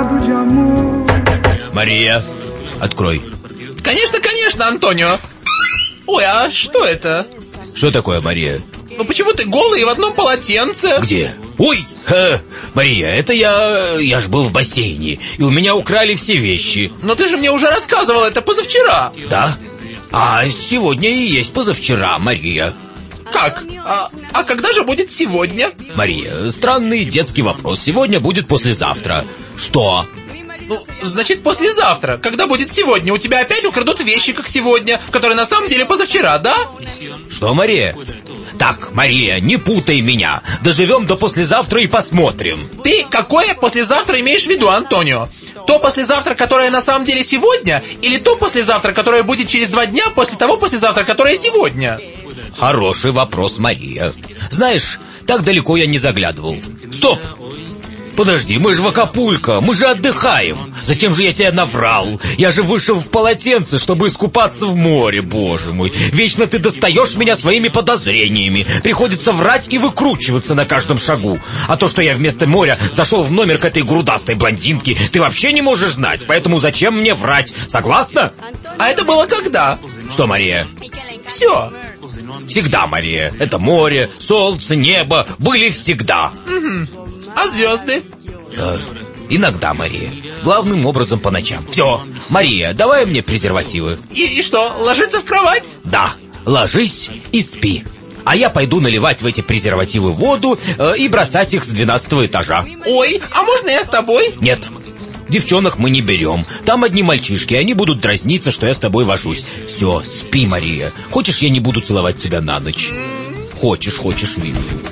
Cercado de amor. Мария, открой. Конечно, конечно, Антонио. Ой, а что это? Что такое, Мария? Ну почему ты голый и в одном полотенце? Где? Ой, ха, Мария, это я... Я ж был в бассейне, и у меня украли все вещи. Но ты же мне уже рассказывал это позавчера. Да? А сегодня и есть позавчера, Мария. Как? А, а когда же будет сегодня? Мария, странный детский вопрос. Сегодня будет послезавтра. Что? Ну, значит, послезавтра. Когда будет сегодня? У тебя опять украдут вещи, как сегодня, которые на самом деле позавчера, да? Что, Мария? Так, Мария, не путай меня. Доживем до послезавтра и посмотрим. Ты какое послезавтра имеешь в виду, Антонио? То послезавтра, которое на самом деле сегодня, или то послезавтра, которое будет через два дня после того послезавтра, которое сегодня? Хороший вопрос, Мария. Знаешь, так далеко я не заглядывал. Стоп! Подожди, мы же в Акапулько, мы же отдыхаем. Зачем же я тебя наврал? Я же вышел в полотенце, чтобы искупаться в море, боже мой. Вечно ты достаешь меня своими подозрениями. Приходится врать и выкручиваться на каждом шагу. А то, что я вместо моря зашел в номер к этой грудастой блондинке, ты вообще не можешь знать. Поэтому зачем мне врать? Согласна? А это было когда? Что, Мария? Все. Всегда, Мария. Это море, солнце, небо были всегда. Угу. А звезды? Э, иногда, Мария. Главным образом по ночам. Все. Мария, давай мне презервативы. И, и что, ложиться в кровать? Да. Ложись и спи. А я пойду наливать в эти презервативы воду э, и бросать их с двенадцатого этажа. Ой, а можно я с тобой? Нет. Девчонок мы не берем. Там одни мальчишки, они будут дразниться, что я с тобой вожусь. Все, спи, Мария. Хочешь, я не буду целовать тебя на ночь? Хочешь, хочешь, вижу.